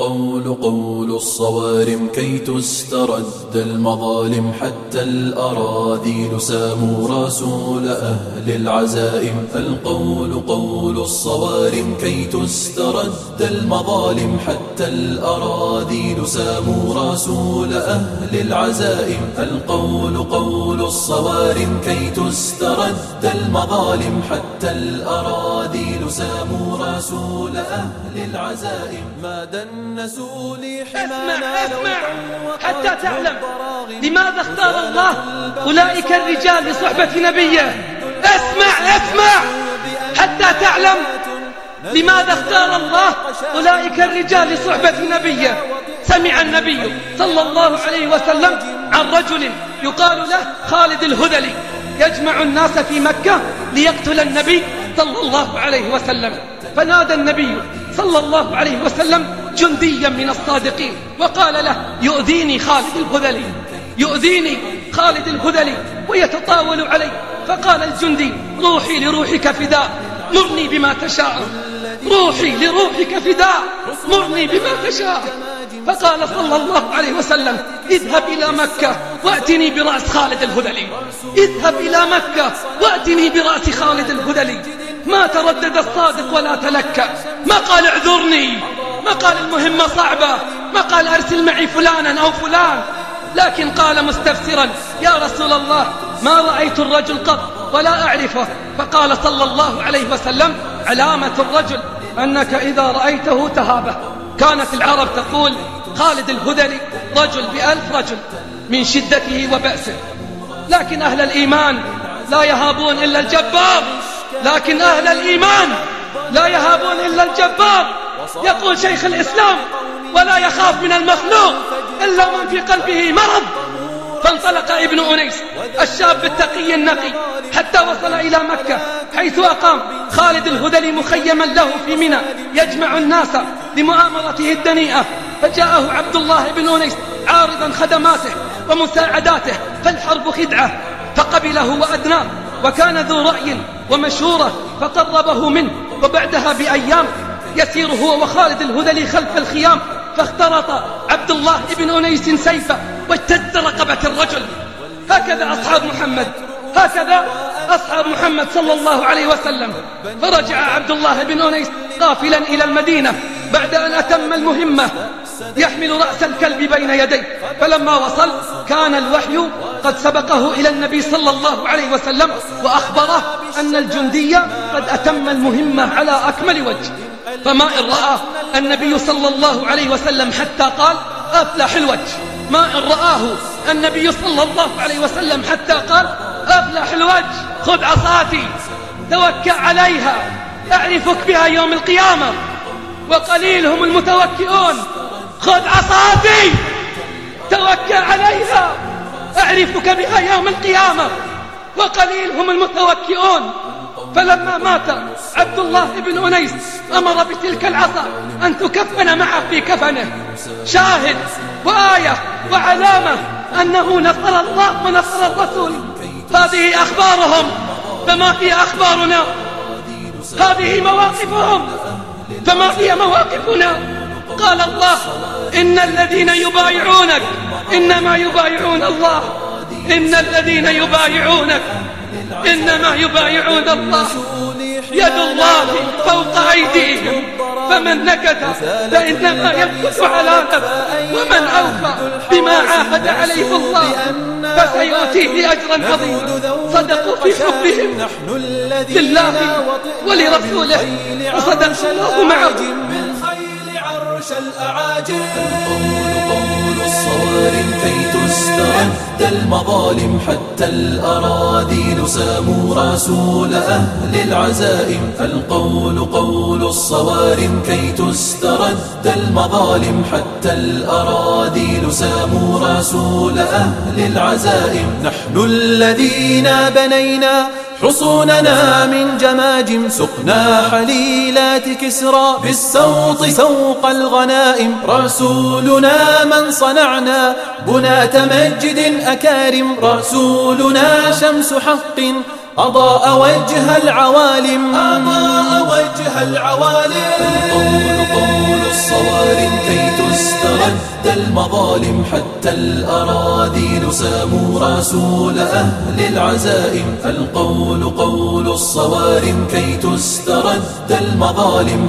القول قول الصوارم كي تسترد المظالم حتى الأراضي نسام رسول أهل العزائم. فالقول قول الصوارم كي تسترد المظالم حتى الأراضي نسام رسول أهل العزائم. فالقول قول الصوارم كي تسترد المظالم حتى الأراضي ساموا رسول أهل العزائم ما دنسوا لي حمانا اسمع. حتى تعلم لماذا اختار الله أولئك الرجال لصحبة نبيه. اسمع اسمع. حتى تعلم لماذا اختار الله أولئك الرجال لصحبة نبيه. سمع النبي صلى الله عليه وسلم عن رجل يقال له خالد الهذلي. يجمع الناس في مكة ليقتل النبي. صلى الله عليه وسلم. فنادى النبي صلى الله عليه وسلم جنديا من الصادقين وقال له يؤذيني خالد الخذلي يؤذيني خالد الخذلي ويتطاول علي. فقال الجندي روحي لروحك فداء مرني بما تشاء روحي لروحك فداء مرني بما تشاء. فقال صلى الله عليه وسلم اذهب إلى مكة وأتني برأس خالد الهذلي اذهب إلى مكة وأتني برأس خالد الهذلي ما تردد الصادق ولا تلكأ. ما قال اعذرني. ما قال المهمة صعبة. ما قال أرسل معي فلانا أو فلان. لكن قال مستفسرا يا رسول الله ما رأيت الرجل قط ولا أعرفه. فقال صلى الله عليه وسلم علامة الرجل أنك إذا رأيته تهابه. كانت العرب تقول خالد الهذلي رجل بألف رجل من شدته وبأسه. لكن أهل الإيمان لا يهابون إلا الجبار. لكن أهل الإيمان لا يهابون إلا الجبار. يقول شيخ الإسلام ولا يخاف من المخلوق إلا من في قلبه مرض. فانطلق ابن أنيس الشاب التقي النقي حتى وصل إلى مكة حيث أقام. خالد الهدلي مخيما له في منى يجمع الناس لمؤامرته الدنيئة. فجاءه عبد الله بن أنيس عارضا خدماته ومساعداته فالحرب خدعة فقبله وأدناه. وكان ذو رأي ومشورة فقربه منه وبعدها بأيام يسير هو وخالد الهذلي خلف الخيام فاخترط عبد الله بن أنيس سيفا واجتد رقبة الرجل. هكذا أصحاب محمد هكذا أصحاب محمد صلى الله عليه وسلم. فرجع عبد الله بن أنيس قافلا إلى المدينة بعد أن أتم المهمة يحمل رأس الكلب بين يديه. فلما وصل كان الوحي قد سبقه إلى النبي صلى الله عليه وسلم وأخبره أن الجندي قد أتم المهمة على أكمل وجه. فما إن رأى النبي صلى الله عليه وسلم حتى قال أفلح الوجه. ما إن رآه النبي صلى الله عليه وسلم حتى قال أفلح الوجه. خذ عصاتي. توكأ عليها. أعرفك بها يوم القيامة. وقليل هم المتوكئون. خذ عصاتي. توكع عليها. أعرفك بها يوم القيامة وقليل هم المتوكئون. فلما مات عبد الله بن أنيس أمر بتلك العصا أن تكفن معه في كفنه. شاهد وآية وعلامة أنه نصر الله ونصر الرسول. هذه أخبارهم فما هي أخبارنا؟ هذه مواقفهم فما هي مواقفنا؟ قال الله إن الذين يبايعونك إنما يبايعون الله. إن الذين يبايعونك إنما يبايعون الله. يد الله فوق أيديهم فمن نكث فإنما يمكث على نفسه. ومن أوفى بما عاهد عليه الله فسيؤتيه أجرا عظيما. صدقوا في حبهم لله ولرسوله. وصدق الله معهم الأعاجم الصوارم كي تسترد المظالم حتى الأراذيل ساموا رسول أهل العزائم. القول قول الصوارم كي تسترد المظالم حتى الأراذيل ساموا رسول أهل العزائم. نحن الذين بنينا حصوننا من جماجم سقنا حليلات كسرى بالسوط سوق الغنائم. رسولنا من صنعنا بنات مجد أكارم. رسولنا شمس حق أضاء وجه العوالم. أضاء وجه العوالم. القول قول الصوارم كي تسترد المظالم حتى الأراضي نسام رسول أهل العزائم. القول قول الصوارم كي تسترد المظالم